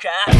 か